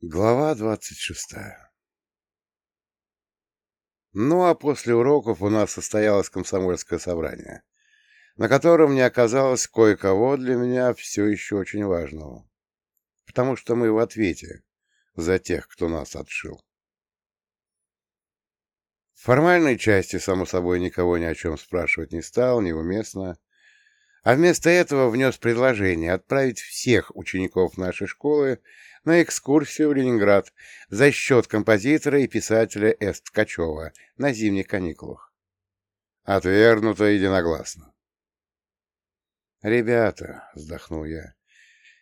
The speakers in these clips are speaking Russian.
Глава двадцать шестая Ну, а после уроков у нас состоялось комсомольское собрание, на котором не оказалось кое-кого для меня все еще очень важного, потому что мы в ответе за тех, кто нас отшил. В формальной части, само собой, никого ни о чем спрашивать не стал, неуместно, а вместо этого внес предложение отправить всех учеников нашей школы на экскурсию в Ленинград за счет композитора и писателя С. Ткачева на зимних каникулах. Отвергнуто единогласно. «Ребята», — вздохнул я,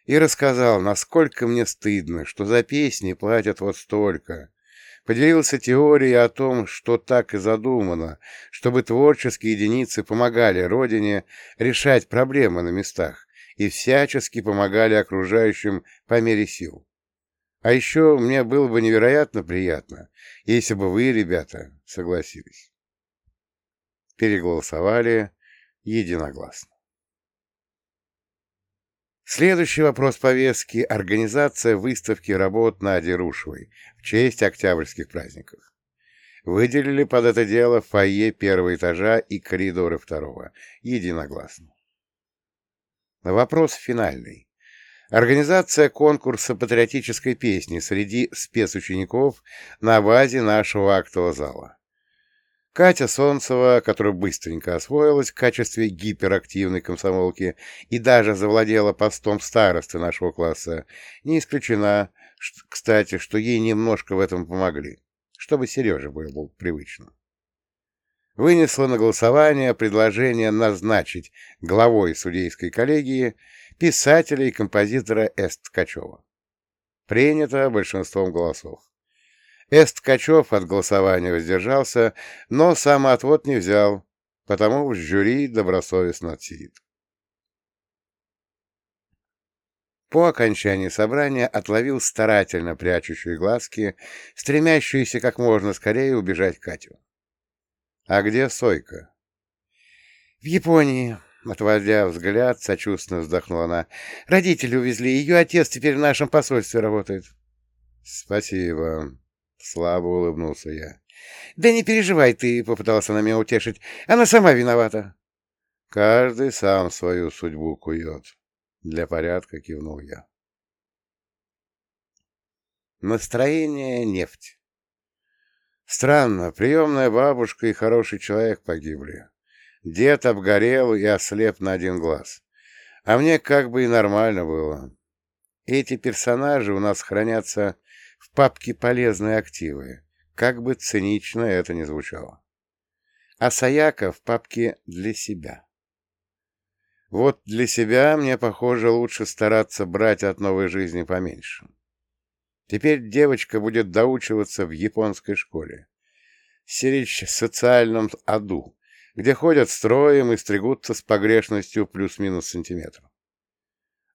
и рассказал, насколько мне стыдно, что за песни платят вот столько. Поделился теорией о том, что так и задумано, чтобы творческие единицы помогали Родине решать проблемы на местах и всячески помогали окружающим по мере сил. А еще мне было бы невероятно приятно, если бы вы, ребята, согласились. Переголосовали единогласно. Следующий вопрос повестки – организация выставки работ Нади Рушевой в честь октябрьских праздников. Выделили под это дело фойе первого этажа и коридоры второго. Единогласно. Вопрос финальный. Организация конкурса патриотической песни среди спецучеников на базе нашего актового зала. Катя Солнцева, которая быстренько освоилась в качестве гиперактивной комсомолки и даже завладела постом старосты нашего класса, не исключена, кстати, что ей немножко в этом помогли, чтобы Сереже было привычно. Вынесла на голосование предложение назначить главой судейской коллегии писателя и композитора С. Ткачева. Принято большинством голосов. С. Ткачев от голосования воздержался, но самоотвод не взял, потому жюри добросовестно отсидит. По окончании собрания отловил старательно прячущие глазки, стремящуюся как можно скорее убежать Катю. «А где Сойка?» «В Японии», Отводя взгляд, сочувственно вздохнула она. «Родители увезли. Ее отец теперь в нашем посольстве работает». «Спасибо», — слабо улыбнулся я. «Да не переживай ты», — попытался она меня утешить. «Она сама виновата». «Каждый сам свою судьбу кует», — для порядка кивнул я. Настроение — нефть. Странно, приемная бабушка и хороший человек погибли. Дед обгорел и ослеп на один глаз. А мне как бы и нормально было. Эти персонажи у нас хранятся в папке «Полезные активы», как бы цинично это ни звучало. А Саяка в папке «Для себя». Вот для себя мне, похоже, лучше стараться брать от новой жизни поменьше. Теперь девочка будет доучиваться в японской школе. Сирич в социальном аду, где ходят строем и стригутся с погрешностью плюс-минус сантиметр.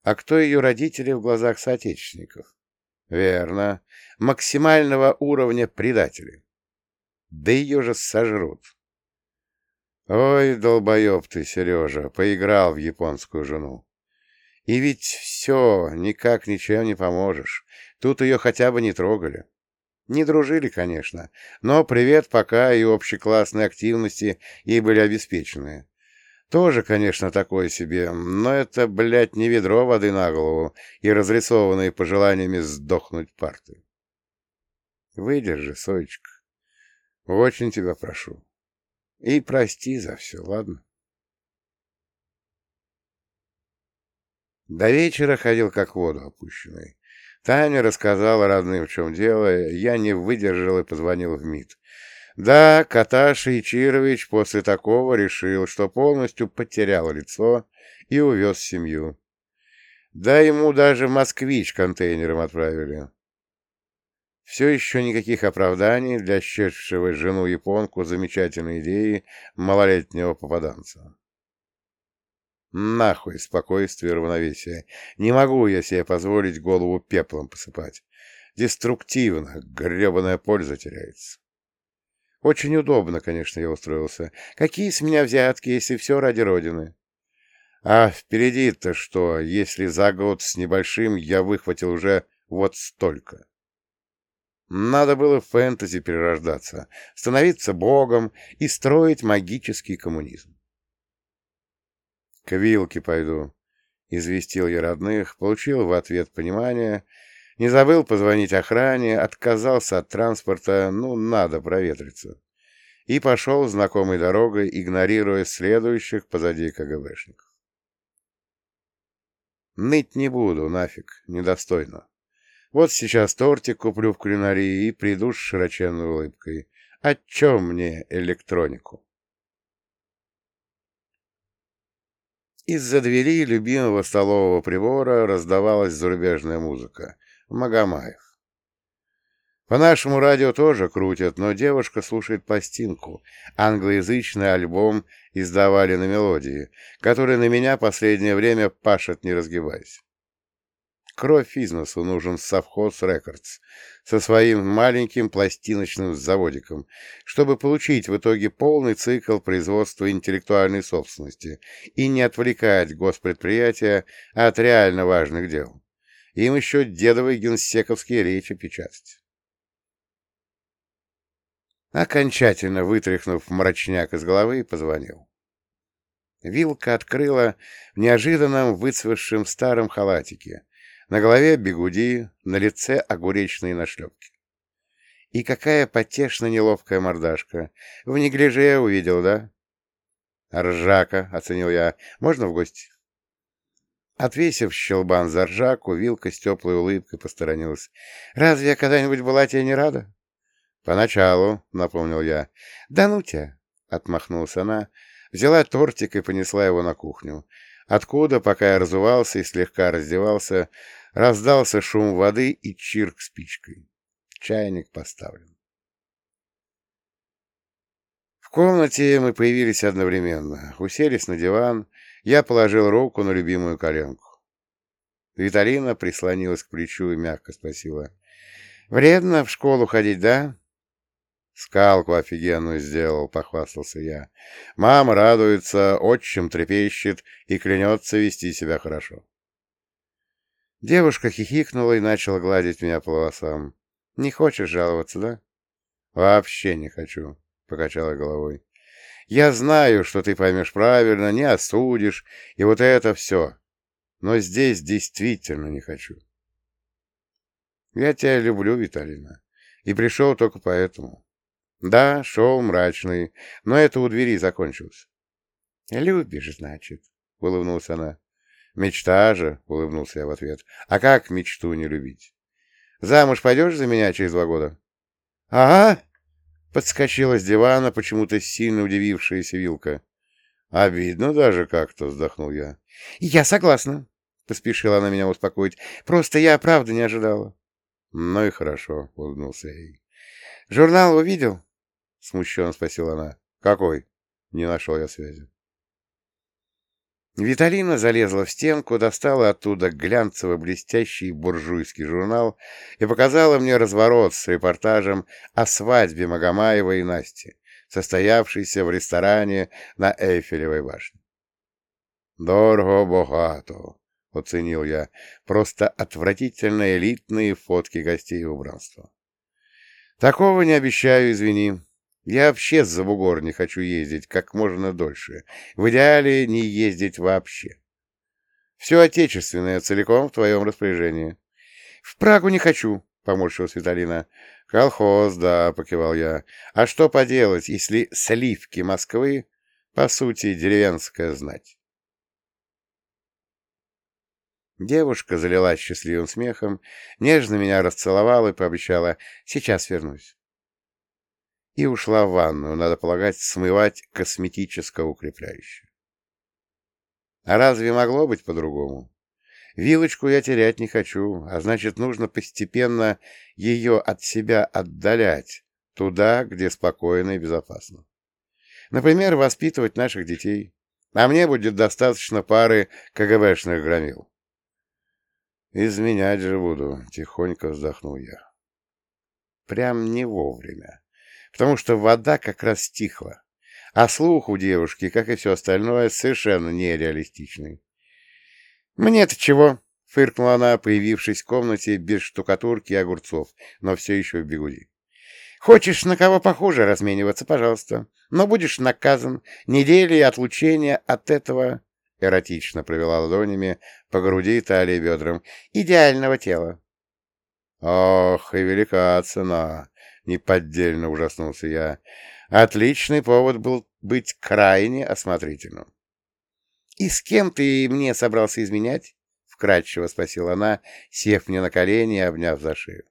А кто ее родители в глазах соотечественников? Верно, максимального уровня предатели. Да ее же сожрут. Ой, долбоеб ты, Сережа, поиграл в японскую жену. И ведь все, никак ничем не поможешь. Тут ее хотя бы не трогали. Не дружили, конечно, но привет пока и общеклассные активности ей были обеспечены. Тоже, конечно, такое себе, но это, блядь, не ведро воды на голову и разрисованные пожеланиями сдохнуть парты. Выдержи, Соечка. Очень тебя прошу. И прости за все, ладно? До вечера ходил как воду опущенный. Таня рассказала родным, в чем дело, я не выдержал и позвонил в МИД. Да, Каташа Ичирович после такого решил, что полностью потерял лицо и увез семью. Да ему даже москвич контейнером отправили. Все еще никаких оправданий для щедшего жену-японку замечательной идеи малолетнего попаданца. Нахуй спокойствие и равновесие. Не могу я себе позволить голову пеплом посыпать. Деструктивно, гребаная польза теряется. Очень удобно, конечно, я устроился. Какие с меня взятки, если все ради Родины? А впереди-то что, если за год с небольшим я выхватил уже вот столько? Надо было в фэнтези перерождаться, становиться богом и строить магический коммунизм. «К вилке пойду», — известил я родных, получил в ответ понимание, не забыл позвонить охране, отказался от транспорта, ну, надо проветриться, и пошел знакомой дорогой, игнорируя следующих позади КГБшников. Ныть не буду, нафиг, недостойно. Вот сейчас тортик куплю в кулинарии и приду с широченной улыбкой. О чем мне электронику? Из-за двери любимого столового прибора раздавалась зарубежная музыка. Магомаев. По нашему радио тоже крутят, но девушка слушает пластинку. Англоязычный альбом издавали на мелодии, который на меня последнее время пашет не разгибаясь. Кровь бизнесу нужен совхоз Рекордс со своим маленьким пластиночным заводиком, чтобы получить в итоге полный цикл производства интеллектуальной собственности и не отвлекать госпредприятия от реально важных дел. Им еще дедовые генсековские речи печатать. Окончательно вытряхнув мрачняк из головы, позвонил. Вилка открыла в неожиданном выцветшем старом халатике, на голове бегуди, на лице огуречные нашлепки. И какая потешно неловкая мордашка. В неглиже увидел, да? Ржака, — оценил я. Можно в гости? Отвесив щелбан за ржаку, вилка с теплой улыбкой посторонилась. «Разве я когда-нибудь была тебе не рада?» «Поначалу», — напомнил я. «Да ну тебя!» — отмахнулась она, взяла тортик и понесла его на кухню, откуда, пока я разувался и слегка раздевался, Раздался шум воды и чирк спичкой. Чайник поставлен. В комнате мы появились одновременно. Уселись на диван. Я положил руку на любимую коленку. Виталина прислонилась к плечу и мягко спросила. «Вредно в школу ходить, да?» «Скалку офигенную сделал», — похвастался я. «Мама радуется, отчим трепещет и клянется вести себя хорошо». Девушка хихикнула и начала гладить меня по волосам. «Не хочешь жаловаться, да?» «Вообще не хочу», — покачала головой. «Я знаю, что ты поймешь правильно, не осудишь, и вот это все. Но здесь действительно не хочу». «Я тебя люблю, Виталина, и пришел только поэтому. Да, шоу мрачный, но это у двери закончилось». «Любишь, значит», — улыбнулась она. «Мечта же», — улыбнулся я в ответ. «А как мечту не любить? Замуж пойдешь за меня через два года?» «Ага!» — подскочила с дивана почему-то сильно удивившаяся Вилка. «Обидно даже как-то», — вздохнул я. «Я согласна», — поспешила она меня успокоить. «Просто я правда не ожидала». «Ну и хорошо», — улыбнулся я ей. «Журнал увидел?» — смущенно спросила она. «Какой?» — не нашел я связи. Виталина залезла в стенку, достала оттуда глянцево-блестящий буржуйский журнал и показала мне разворот с репортажем о свадьбе Магомаева и Насти, состоявшейся в ресторане на Эйфелевой башне. «Дорого-богато», — оценил я, — «просто отвратительно элитные фотки гостей и убранства». «Такого не обещаю, извини». Я вообще за бугор не хочу ездить как можно дольше. В идеале не ездить вообще. Все отечественное целиком в твоем распоряжении. — В Прагу не хочу, — поморщилась Виталина. — Колхоз, да, — покивал я. — А что поделать, если сливки Москвы, по сути, деревенская знать? Девушка залилась счастливым смехом, нежно меня расцеловала и пообещала «Сейчас вернусь» и ушла в ванную, надо полагать, смывать косметическое укрепляющее. А разве могло быть по-другому? Вилочку я терять не хочу, а значит, нужно постепенно ее от себя отдалять, туда, где спокойно и безопасно. Например, воспитывать наших детей. А мне будет достаточно пары КГБшных громил. «Изменять же буду», — тихонько вздохнул я. Прям не вовремя потому что вода как раз стихла, а слух у девушки, как и все остальное, совершенно нереалистичный. «Мне-то чего?» — фыркнула она, появившись в комнате без штукатурки и огурцов, но все еще в бегуди. Хочешь на кого похуже размениваться, пожалуйста, но будешь наказан неделей отлучения от этого, эротично провела ладонями по груди, талии бедрам, идеального тела. Ох, и велика цена, неподдельно ужаснулся я. Отличный повод был быть крайне осмотрительным. «И с кем ты мне собрался изменять?» — вкратчиво спросила она, сев мне на колени и обняв за шею.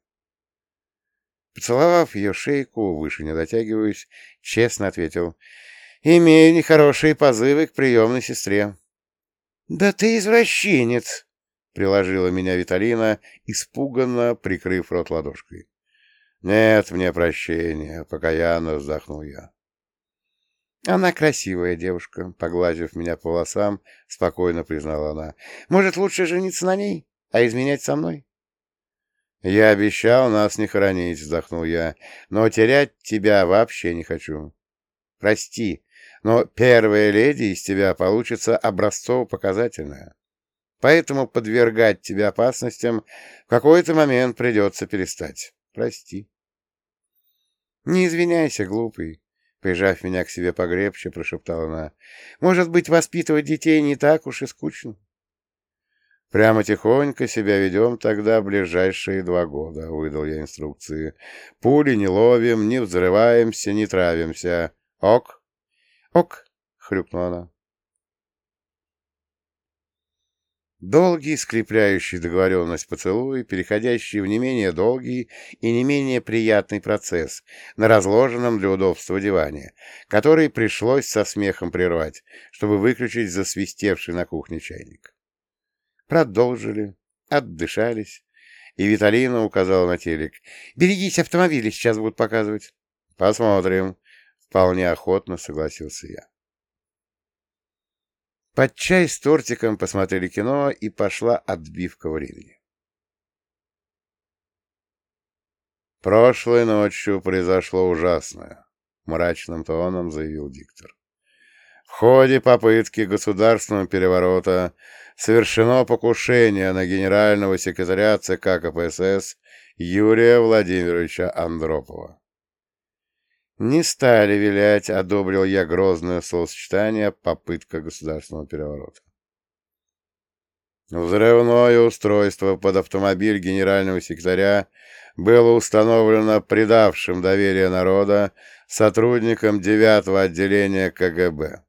Поцеловав ее шейку, выше не дотягиваюсь, честно ответил. «Имею нехорошие позывы к приемной сестре». «Да ты извращенец!» — приложила меня Виталина, испуганно прикрыв рот ладошкой. «Нет мне прощения», — покаянно вздохнул я. «Она красивая девушка», — погладив меня по волосам, спокойно признала она. «Может, лучше жениться на ней, а изменять со мной?» «Я обещал нас не хоронить», — вздохнул я, — «но терять тебя вообще не хочу. Прости, но первая леди из тебя получится образцово-показательная. Поэтому подвергать тебя опасностям в какой-то момент придется перестать. Прости». «Не извиняйся, глупый», Прижав меня к себе погребче, прошептала она. «Может быть, воспитывать детей не так уж и скучно?» «Прямо тихонько себя ведем тогда ближайшие два года», — выдал я инструкции. «Пули не ловим, не взрываемся, не травимся. Ок?» «Ок», — хрюкнула она. Долгий, скрепляющий договоренность поцелуй, переходящий в не менее долгий и не менее приятный процесс на разложенном для удобства диване, который пришлось со смехом прервать, чтобы выключить засвистевший на кухне чайник. Продолжили, отдышались, и Виталина указала на телек. «Берегись, автомобили сейчас будут показывать». «Посмотрим», — вполне охотно согласился я. Под чай с тортиком посмотрели кино, и пошла отбивка времени. «Прошлой ночью произошло ужасное», — мрачным тоном заявил диктор. «В ходе попытки государственного переворота совершено покушение на генерального секретаря ЦК КПСС Юрия Владимировича Андропова. Не стали вилять, одобрил я грозное словосочетание «попытка государственного переворота». Взрывное устройство под автомобиль генерального секретаря было установлено предавшим доверие народа сотрудникам 9 отделения КГБ.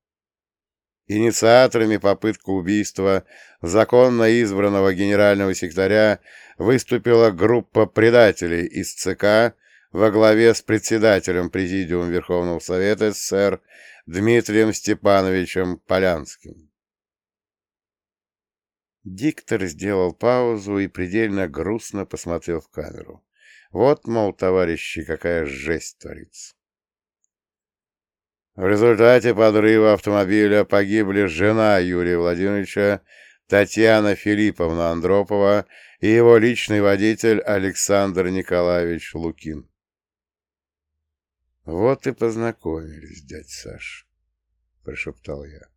Инициаторами попытки убийства законно избранного генерального секретаря выступила группа предателей из ЦК во главе с председателем Президиума Верховного Совета СССР Дмитрием Степановичем Полянским. Диктор сделал паузу и предельно грустно посмотрел в камеру. Вот, мол, товарищи, какая жесть творится. В результате подрыва автомобиля погибли жена Юрия Владимировича Татьяна Филипповна Андропова и его личный водитель Александр Николаевич Лукин. Вот и познакомились, дядь Саш, — прошептал я.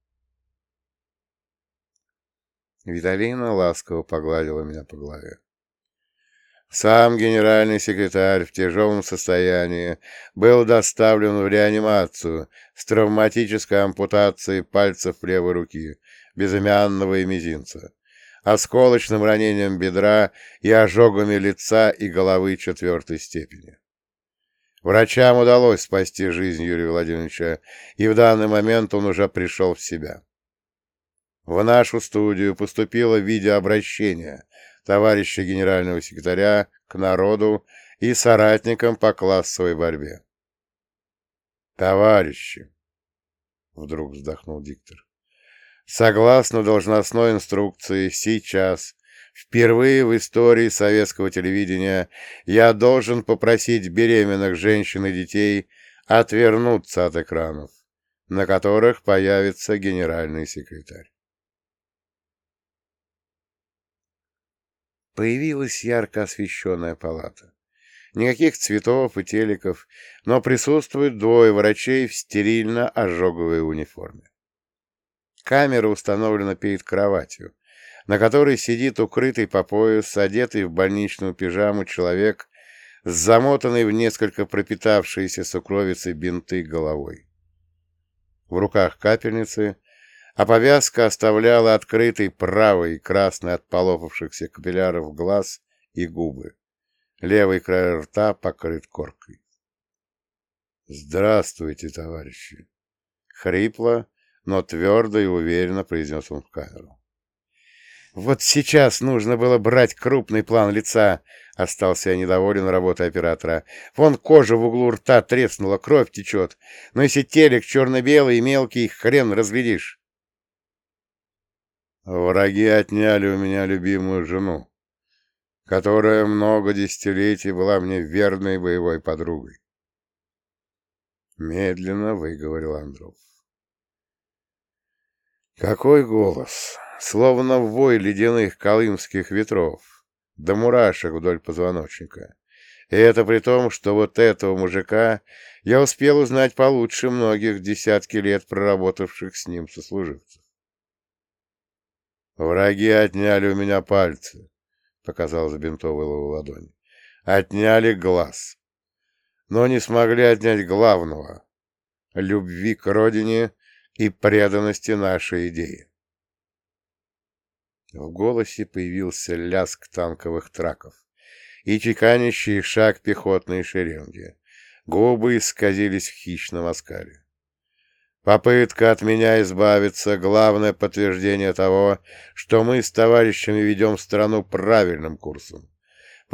Виталина ласково погладила меня по голове. Сам генеральный секретарь в тяжелом состоянии был доставлен в реанимацию с травматической ампутацией пальцев левой руки, безымянного и мизинца, осколочным ранением бедра и ожогами лица и головы четвертой степени. Врачам удалось спасти жизнь Юрия Владимировича, и в данный момент он уже пришел в себя. В нашу студию поступило видеообращение товарища генерального секретаря к народу и соратникам по классовой борьбе. «Товарищи!» — вдруг вздохнул диктор. «Согласно должностной инструкции, сейчас Впервые в истории советского телевидения я должен попросить беременных женщин и детей отвернуться от экранов, на которых появится генеральный секретарь. Появилась ярко освещенная палата. Никаких цветов и телеков, но присутствуют двое врачей в стерильно-ожоговой униформе. Камера установлена перед кроватью, на которой сидит укрытый по пояс, одетый в больничную пижаму человек с замотанной в несколько пропитавшиеся сукровицы бинты головой. В руках капельницы, а повязка оставляла открытый правый красный от полопавшихся капилляров глаз и губы. Левый край рта покрыт коркой. «Здравствуйте, товарищи!» Хрипло, но твердо и уверенно произнес он в камеру. «Вот сейчас нужно было брать крупный план лица!» Остался я недоволен работой оператора. «Вон кожа в углу рта треснула, кровь течет. Но если телек черно-белый и мелкий, хрен разглядишь!» «Враги отняли у меня любимую жену, которая много десятилетий была мне верной боевой подругой. Медленно выговорил Андров. Какой голос! Словно вой ледяных колымских ветров, да мурашек вдоль позвоночника. И это при том, что вот этого мужика я успел узнать получше многих десятки лет проработавших с ним сослуживцев. «Враги отняли у меня пальцы», — показал забинтовывал ладонь. «Отняли глаз но не смогли отнять главного — любви к родине и преданности нашей идеи. В голосе появился лязг танковых траков и чеканящий шаг пехотной шеренги. Губы исказились в хищном оскале. Попытка от меня избавиться — главное подтверждение того, что мы с товарищами ведем страну правильным курсом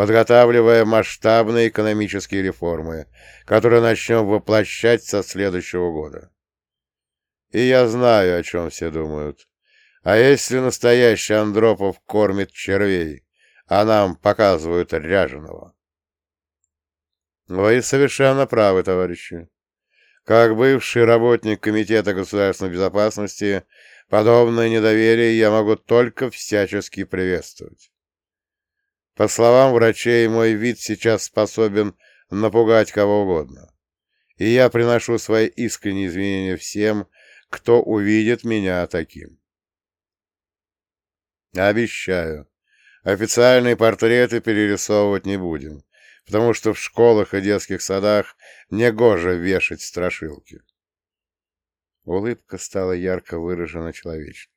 подготавливая масштабные экономические реформы, которые начнем воплощать со следующего года. И я знаю, о чем все думают. А если настоящий Андропов кормит червей, а нам показывают ряженого? Вы совершенно правы, товарищи. Как бывший работник Комитета государственной безопасности, подобное недоверие я могу только всячески приветствовать. По словам врачей, мой вид сейчас способен напугать кого угодно. И я приношу свои искренние извинения всем, кто увидит меня таким. Обещаю, официальные портреты перерисовывать не будем, потому что в школах и детских садах негоже вешать страшилки. Улыбка стала ярко выражена человечной.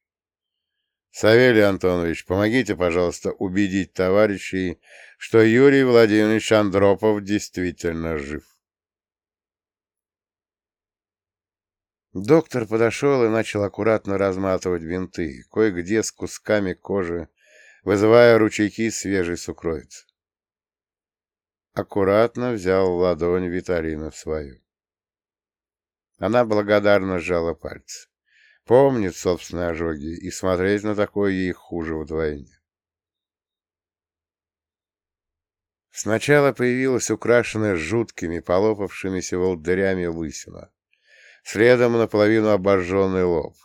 Савелий Антонович, помогите, пожалуйста, убедить товарищей, что Юрий Владимирович Андропов действительно жив. Доктор подошел и начал аккуратно разматывать винты, кое-где с кусками кожи, вызывая ручейки свежей сукровицы. Аккуратно взял ладонь Виталина в свою. Она благодарно сжала пальцы помнит собственные ожоги, и смотреть на такое ей хуже вдвойне. Сначала появилась украшенная жуткими, полопавшимися волдырями лысина. Следом наполовину обожженный лоб.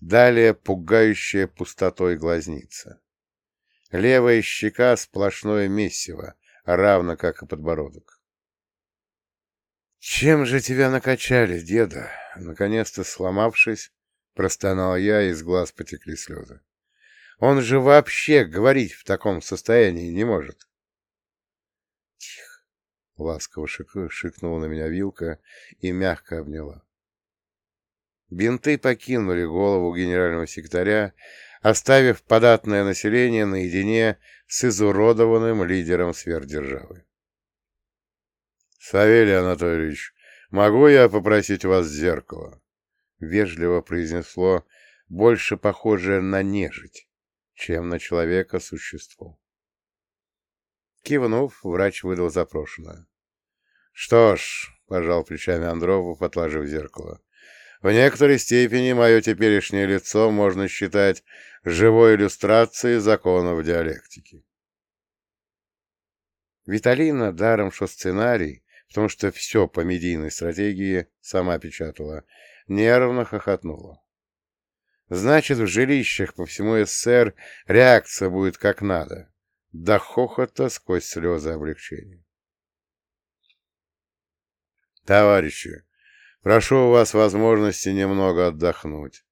Далее пугающая пустотой глазница. Левая щека сплошное месиво, равно как и подбородок. «Чем же тебя накачали, деда?» Наконец-то сломавшись, Простонал я, из глаз потекли слезы. Он же вообще говорить в таком состоянии не может. Тихо. Ласково шик... шикнула на меня вилка и мягко обняла. Бинты покинули голову генерального секретаря, оставив податное население наедине с изуродованным лидером сверхдержавы. «Савелий Анатольевич, могу я попросить вас зеркало?» вежливо произнесло, больше похожее на нежить, чем на человека существо. Кивнув, врач выдал запрошенное. — Что ж, — пожал плечами Андропов, отложив зеркало, — в некоторой степени мое теперешнее лицо можно считать живой иллюстрацией законов диалектики. Виталина, даром что сценарий, потому что все по медийной стратегии сама печатала, нервно хохотнула. Значит, в жилищах по всему СССР реакция будет как надо. До хохота сквозь слезы облегчения. Товарищи, прошу у вас возможности немного отдохнуть.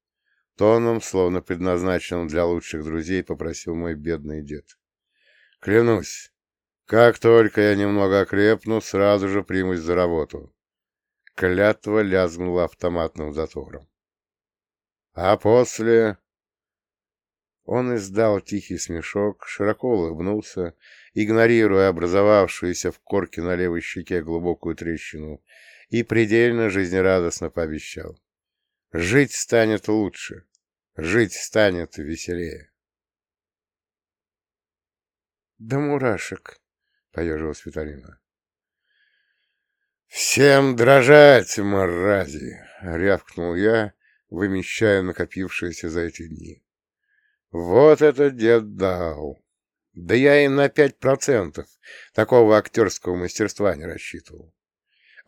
Тоном, словно предназначенным для лучших друзей, попросил мой бедный дед. Клянусь, как только я немного окрепну, сразу же примусь за работу. Клятва лязгнула автоматным затвором. А после... Он издал тихий смешок, широко улыбнулся, игнорируя образовавшуюся в корке на левой щеке глубокую трещину, и предельно жизнерадостно пообещал. Жить станет лучше, жить станет веселее. Да мурашек, — поежилась Виталина. «Всем дрожать, мрази!» — рявкнул я, вымещая накопившееся за эти дни. «Вот это дед дал! Да я и на пять процентов такого актерского мастерства не рассчитывал.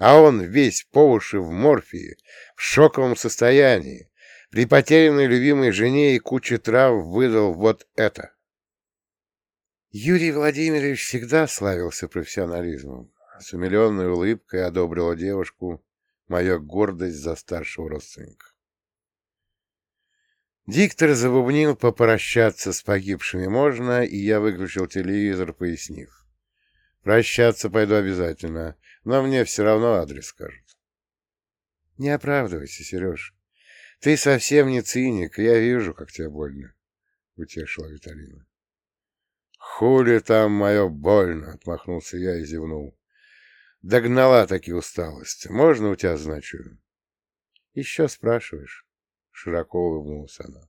А он весь по уши в морфии, в шоковом состоянии, при потерянной любимой жене и куче трав выдал вот это. Юрий Владимирович всегда славился профессионализмом. С умиленной улыбкой одобрила девушку моя гордость за старшего родственника. Диктор забубнил попрощаться с погибшими можно, и я выключил телевизор, пояснив. Прощаться пойду обязательно, но мне все равно адрес скажут. Не оправдывайся, Сереж. Ты совсем не циник, я вижу, как тебе больно, — утешила Виталина. Хули там мое больно, — отмахнулся я и зевнул. Догнала таки усталость. Можно у тебя значу? Еще спрашиваешь? Широко улыбнулась она.